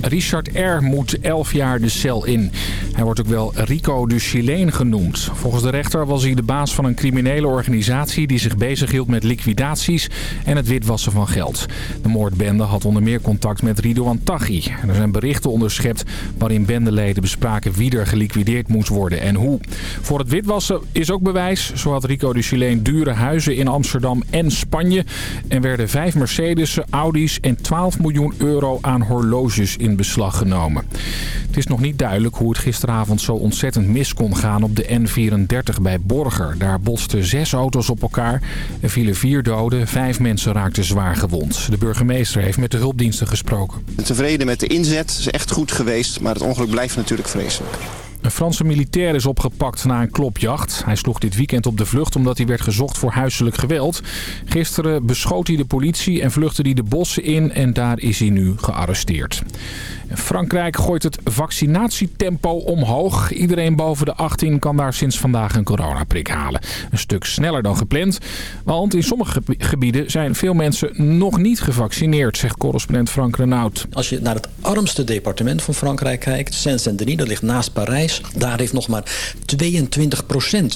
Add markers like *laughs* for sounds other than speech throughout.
Richard R. moet 11 jaar de cel in. Hij wordt ook wel Rico de Chileen genoemd. Volgens de rechter was hij de baas van een criminele organisatie... die zich bezighield met liquidaties en het witwassen van geld. De moordbende had onder meer contact met Ridouan Taghi. Er zijn berichten onderschept waarin bendeleden bespraken... wie er geliquideerd moest worden en hoe. Voor het witwassen is ook bewijs. Zo had Rico de Chileen dure huizen in Amsterdam en Spanje... en werden vijf Mercedes, Audi's en 12 miljoen euro aan horloges in beslag genomen. Het is nog niet duidelijk hoe het gisteravond zo ontzettend mis kon gaan op de N34 bij Borger. Daar botsten zes auto's op elkaar. Er vielen vier doden, vijf mensen raakten zwaar gewond. De burgemeester heeft met de hulpdiensten gesproken. Tevreden met de inzet, is echt goed geweest, maar het ongeluk blijft natuurlijk vreselijk. Een Franse militair is opgepakt na een klopjacht. Hij sloeg dit weekend op de vlucht omdat hij werd gezocht voor huiselijk geweld. Gisteren beschoot hij de politie en vluchtte hij de bossen in en daar is hij nu gearresteerd. Frankrijk gooit het vaccinatietempo omhoog. Iedereen boven de 18 kan daar sinds vandaag een coronaprik halen. Een stuk sneller dan gepland. Want in sommige gebieden zijn veel mensen nog niet gevaccineerd, zegt correspondent Frank Renaud. Als je naar het armste departement van Frankrijk kijkt, Saint-Saint-Denis, dat ligt naast Parijs. Daar heeft nog maar 22%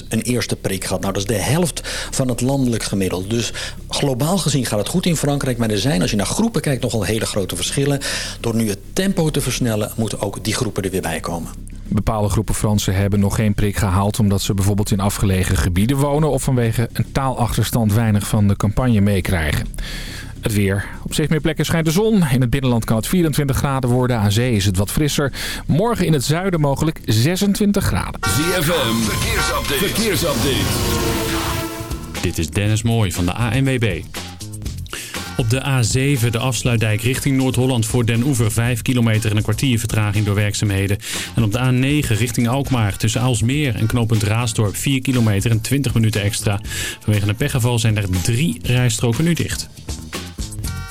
een eerste prik gehad. Nou, dat is de helft van het landelijk gemiddelde. Dus globaal gezien gaat het goed in Frankrijk. Maar er zijn, als je naar groepen kijkt, nogal hele grote verschillen. Door nu het tempo te versnellen... moeten ook die groepen er weer bij komen. Bepaalde groepen Fransen hebben nog geen prik gehaald... omdat ze bijvoorbeeld in afgelegen gebieden wonen... of vanwege een taalachterstand weinig van de campagne meekrijgen. Het weer. Op steeds meer plekken schijnt de zon. In het binnenland kan het 24 graden worden. Aan zee is het wat frisser. Morgen in het zuiden mogelijk 26 graden. ZFM, verkeersupdate. verkeersupdate. Dit is Dennis Mooij van de ANWB. Op de A7, de afsluitdijk richting Noord-Holland voor Den Oever. 5 kilometer en een kwartier vertraging door werkzaamheden. En op de A9 richting Alkmaar tussen Aalsmeer en knooppunt Raasdorp. 4 kilometer en 20 minuten extra. Vanwege een pechgeval zijn er drie rijstroken nu dicht.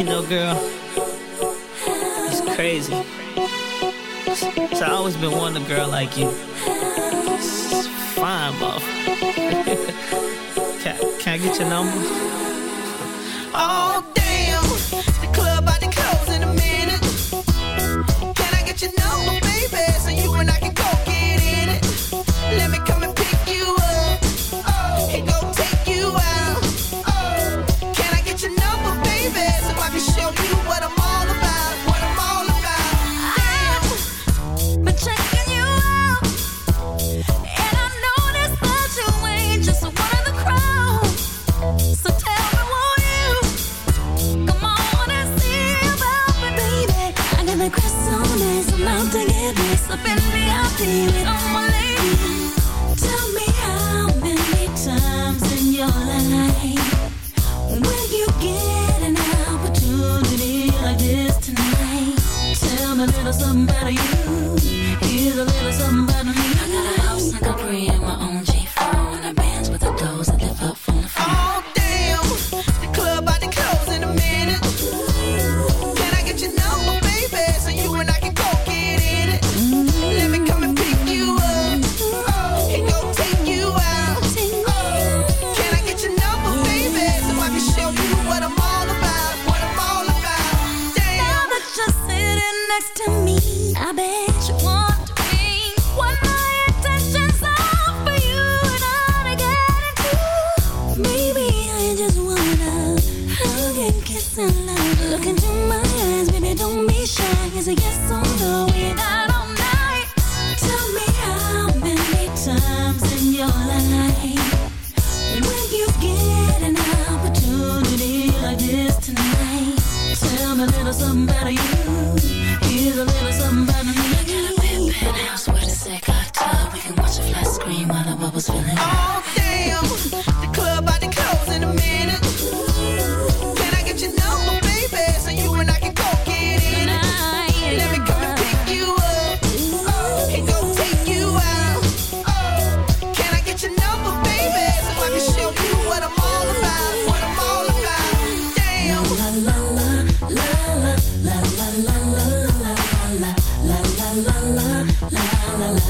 You know, girl, it's crazy. So I always been wanting a girl like you. It's fine, buff. *laughs* can, can I get your number? Oh, damn. The club about to close in a minute. Can I get your number, baby? So you and I can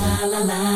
Oh,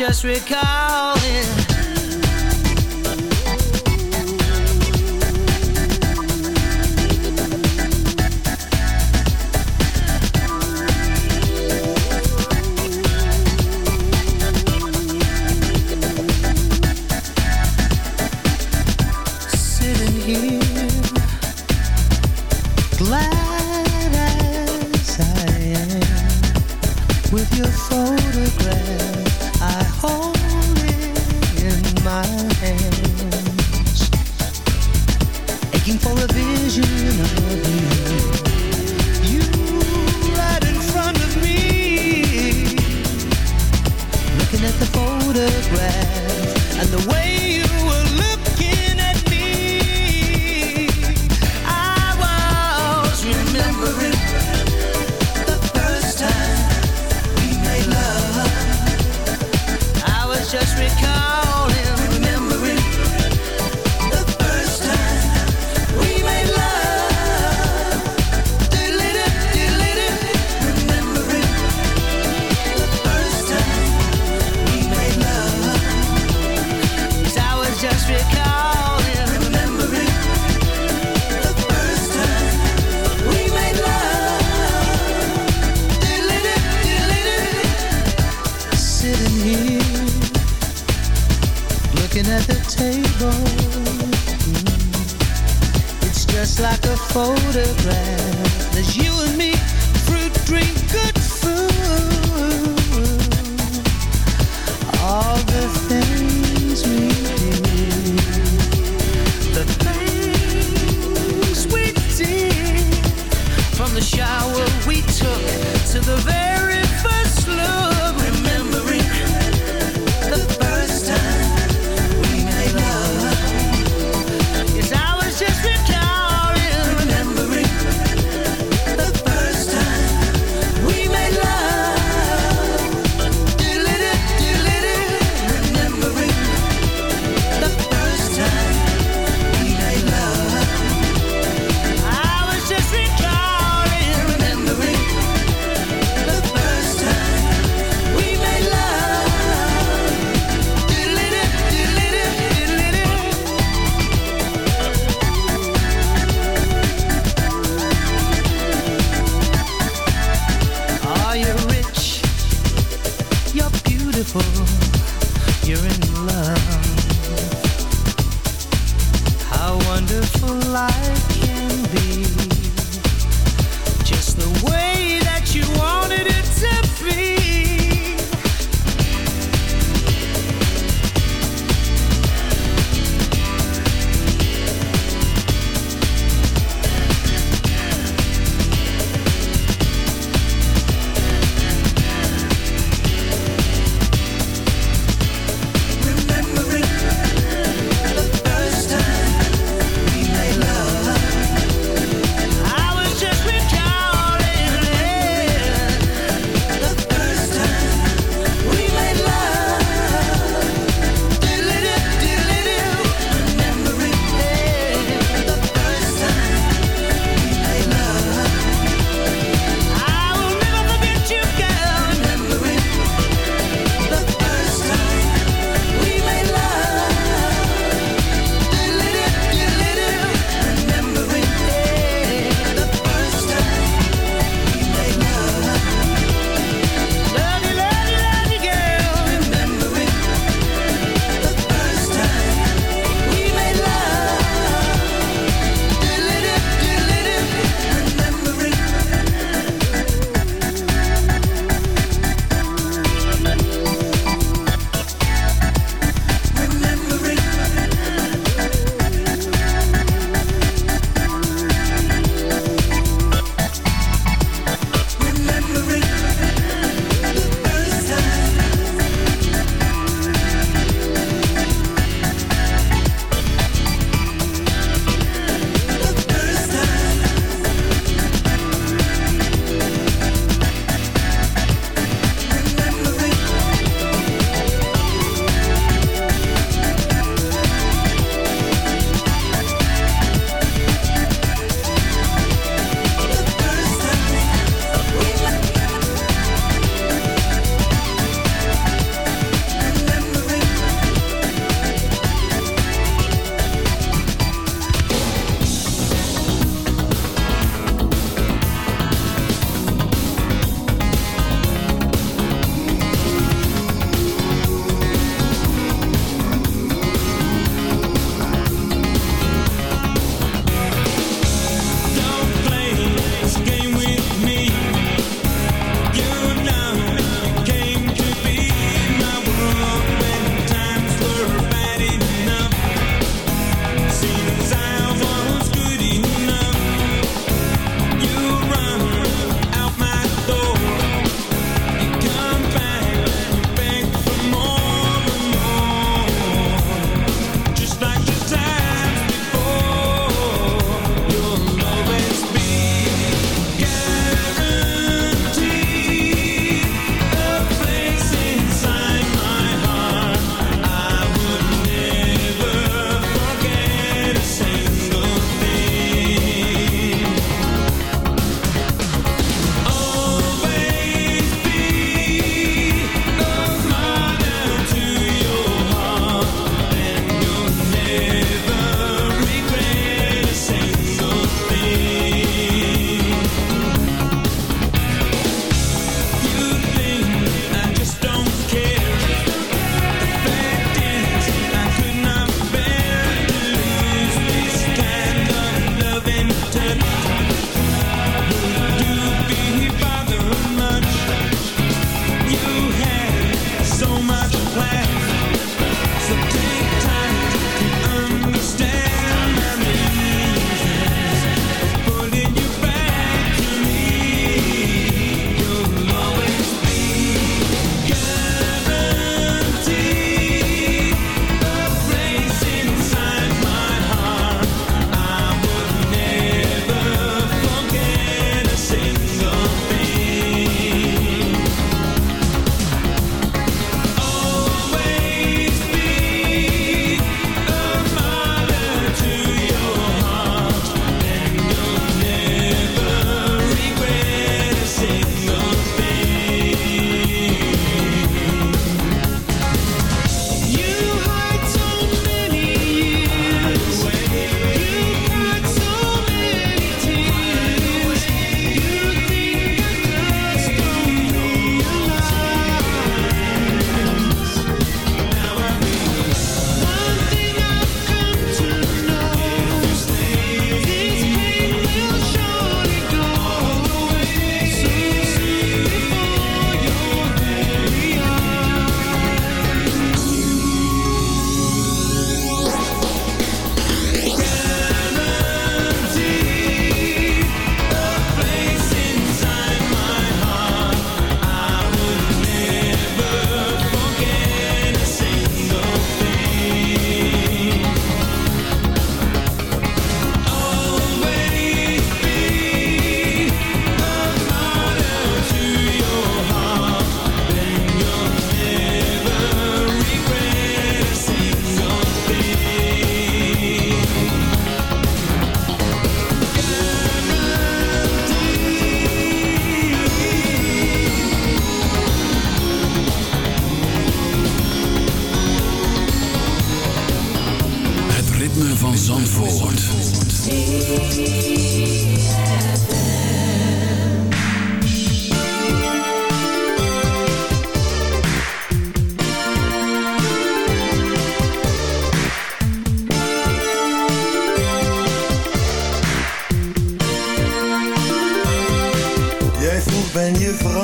just recalling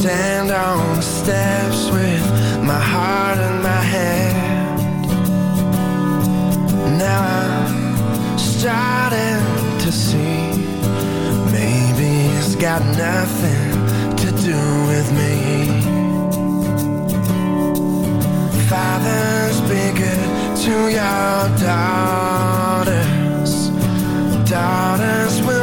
stand on the steps with my heart in my hand. Now I'm starting to see Maybe it's got nothing to do with me. Fathers, be good to your daughters. Daughters will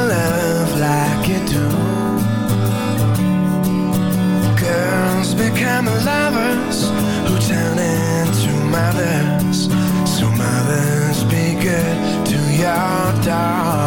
I'm a lover's who turn into mothers. So mothers, be good to your daughters.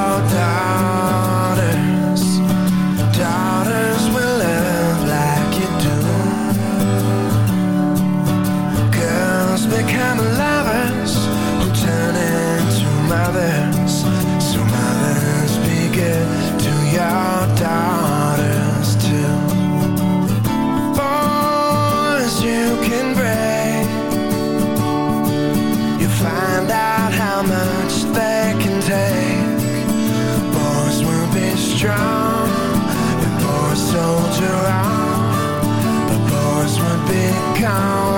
Be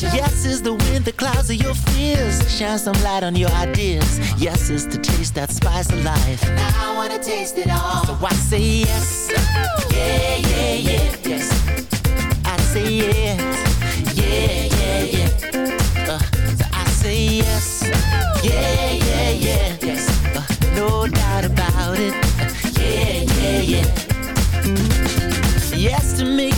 Yes, is the wind, the clouds of your fears. Shine some light on your ideas. Yes, is to taste that spice of life. Now I wanna taste it all. So I say yes. Yeah, yeah, yeah, yes. I say yes. Yeah, yeah, yeah. Uh, so I say yes. Yeah, yeah, yeah, yes. Uh, no doubt about it. Uh, yeah, yeah, yeah. Yes to making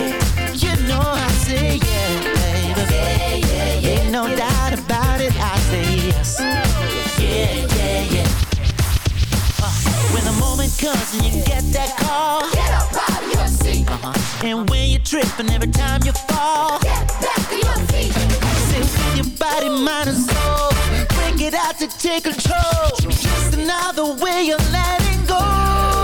Comes and you get that call. Get up out of your seat. Uh-huh. And when you trip and every time you fall. Get back to your feet. With your body, mind and soul. Bring it out to take control. Just another way of letting go.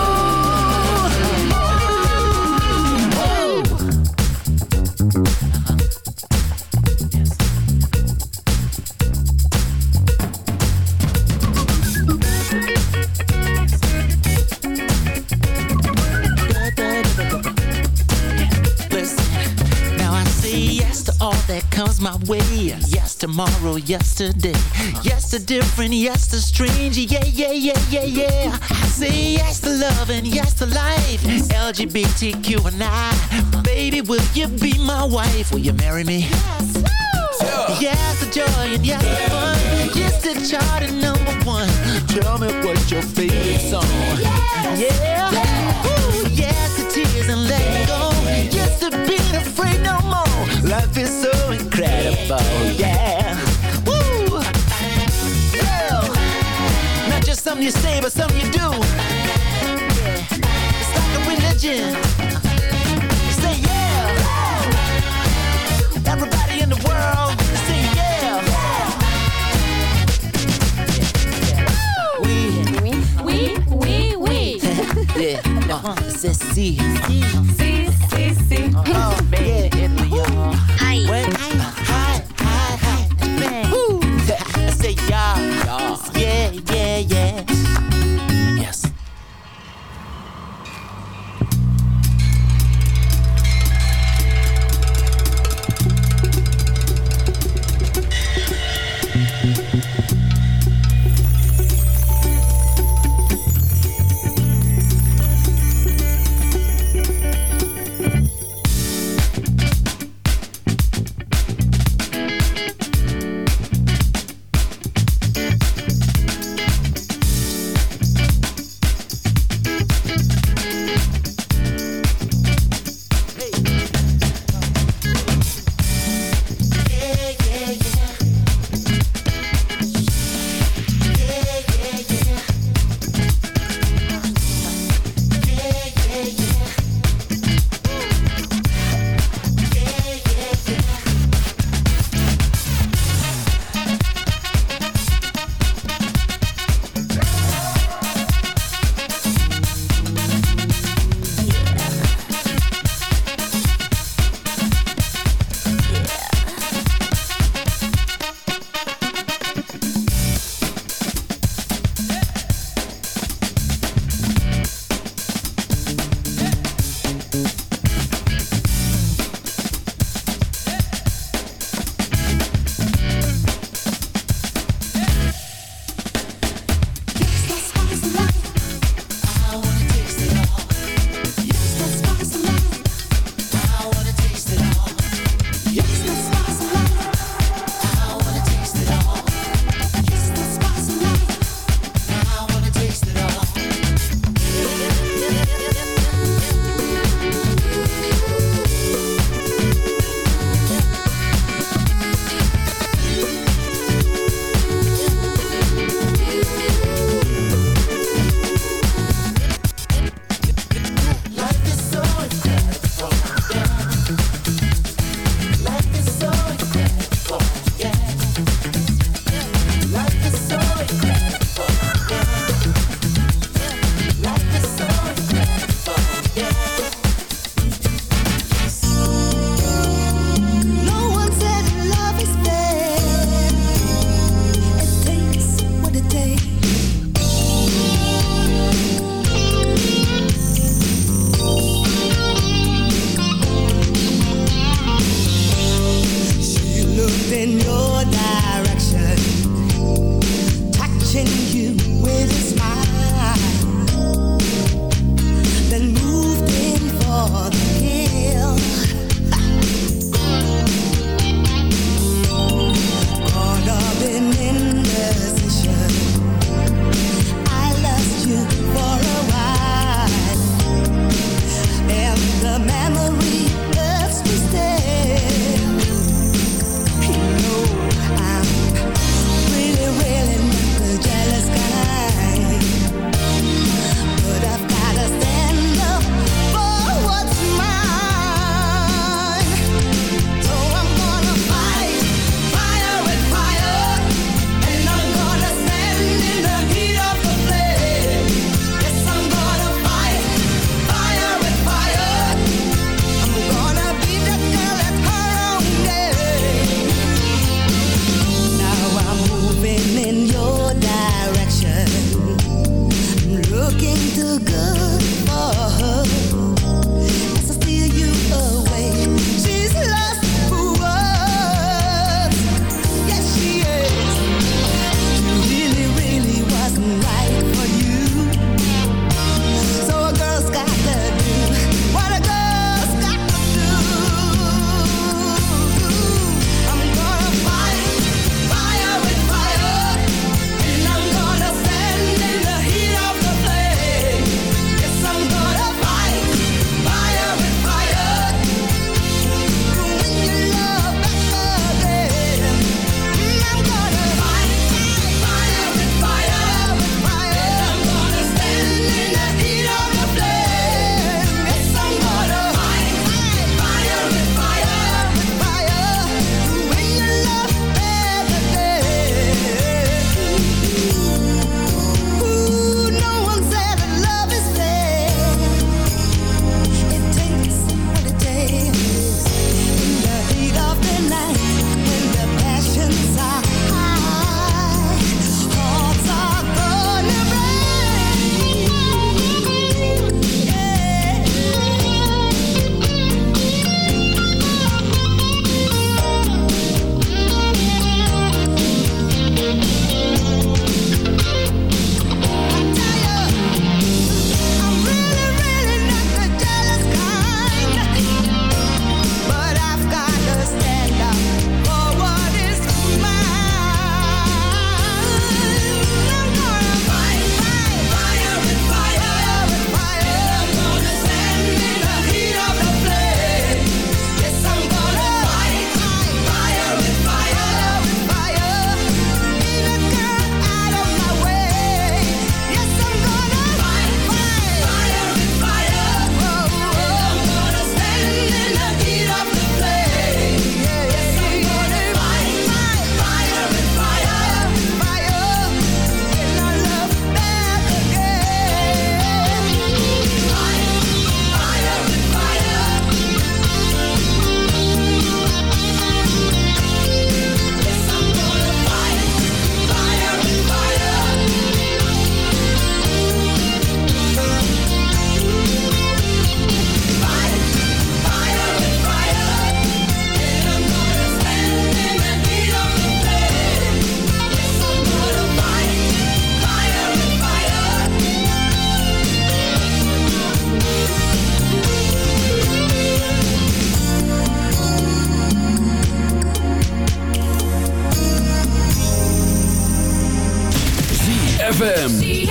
All that comes my way. Yes, tomorrow, yesterday. Yes to different, yes to strange. Yeah, yeah, yeah, yeah, yeah. I say yes to love and yes to life. LGBTQ and I. Baby, will you be my wife? Will you marry me? Yes Yes to joy and yes to fun. Yes to chart and number one. Tell me what's your favorite song. Yeah. Ooh, yes to tears and letting go. Yes to being afraid no more. Life is so incredible, yeah. Woo! Yeah. Not just something you say, but something you do. It's like a religion. Say yeah. Everybody in the world, say yeah. We, we, we, we. we. *laughs* Yeah, uh, c'est C C C si. FM.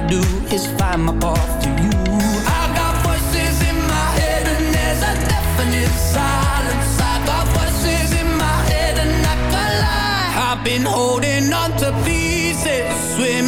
to do is find my path to you. I got voices in my head and there's a definite silence. I got voices in my head and I can lie. I've been holding on to pieces, swimming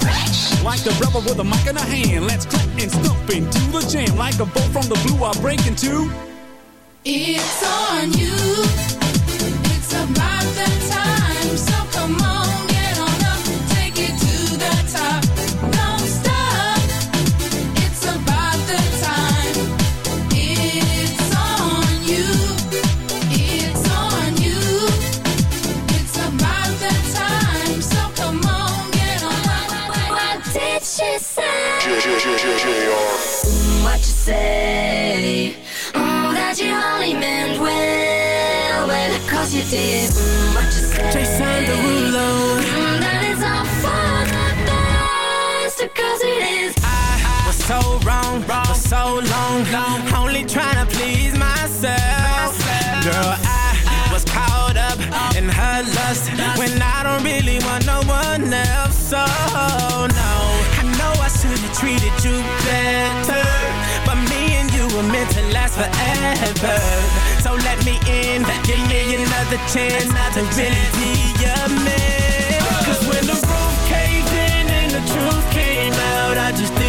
Like the rebel with a mic in a hand, let's clap and stomp into the jam. Like a bolt from the blue, I break into. It's on you. What you say? Oh, that you only meant well, well, cause you did. Mm, what you say? Jason Derulo. Mm, that is all for the best, cause it is. I was so wrong, for so long, only trying to please myself. Girl, I was caught up in her lust when I don't really want no one else. So no, treated you better, but me and you were meant to last forever. So let me in, give me another chance to really be your man. Cause when the roof caved in and the truth came out, I just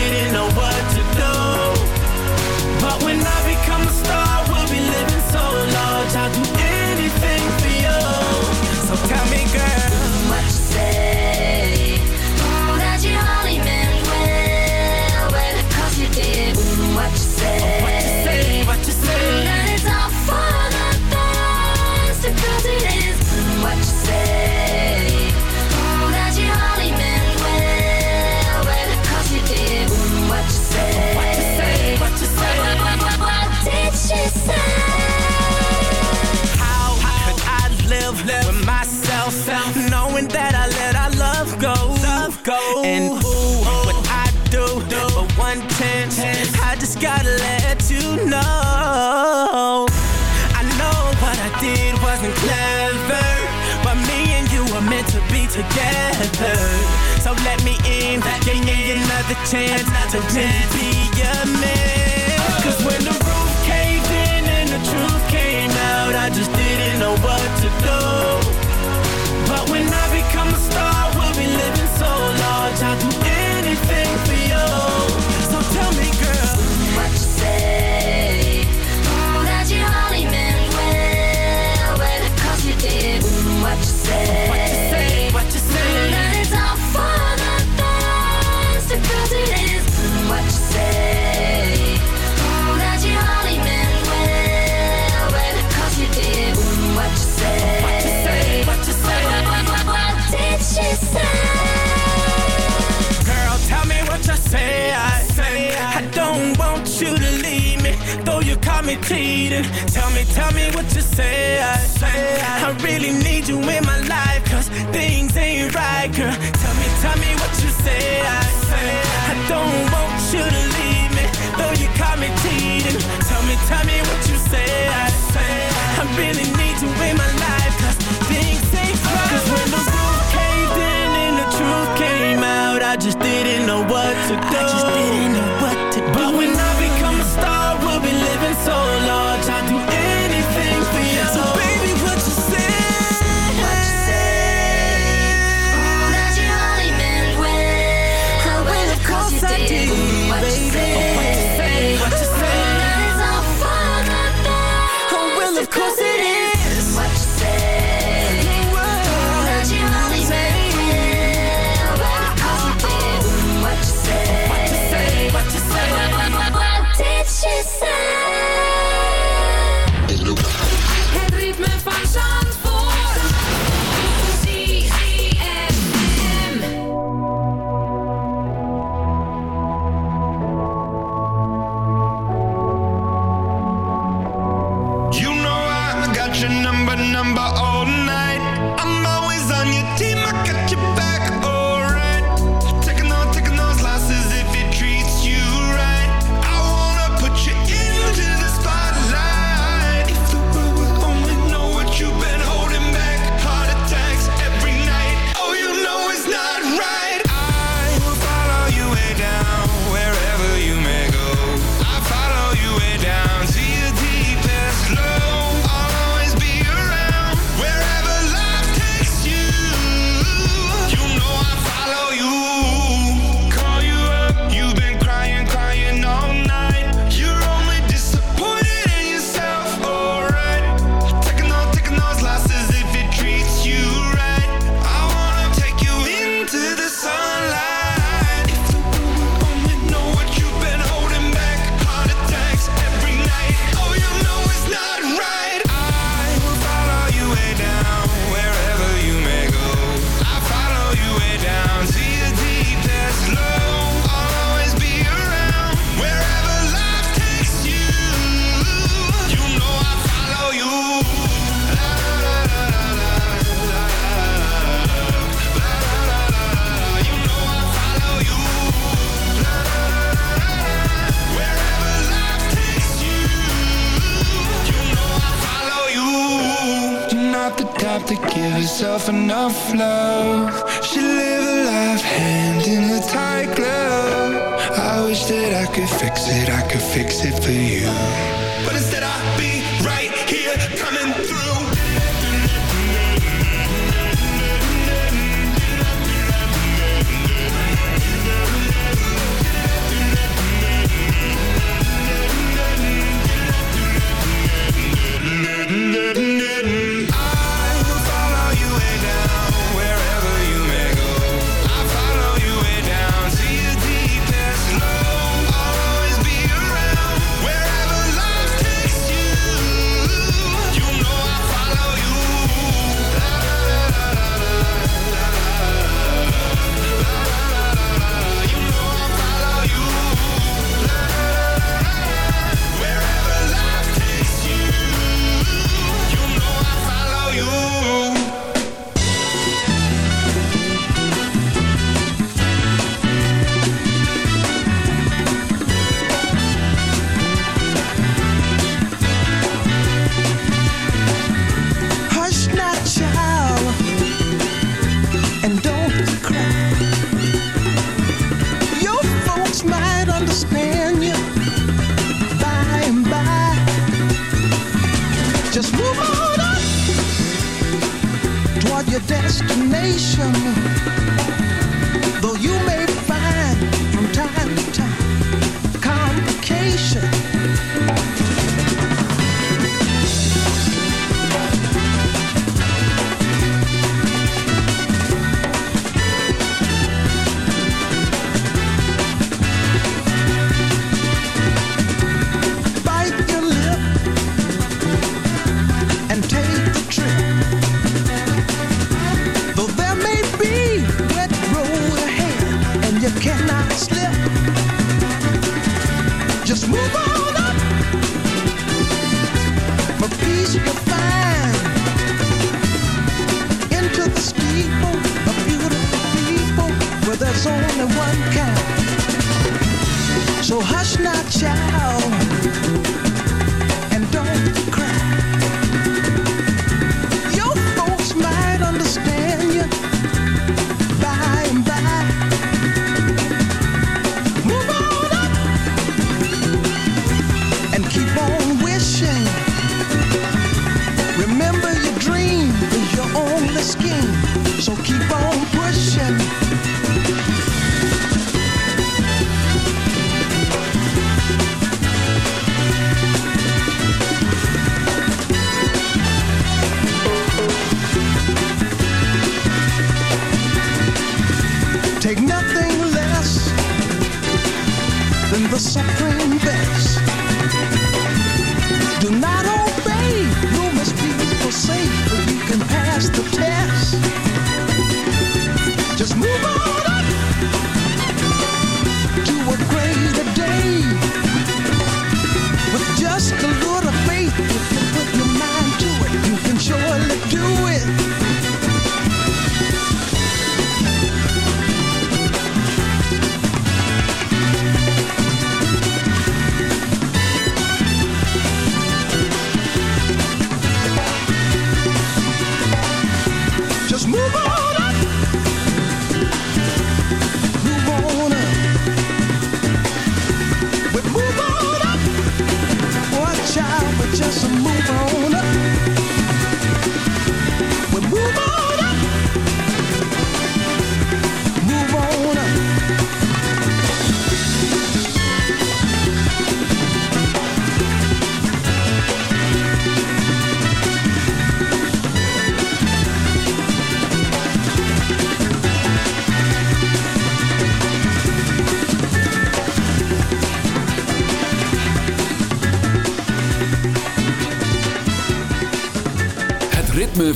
destination. Supreme best.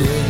did.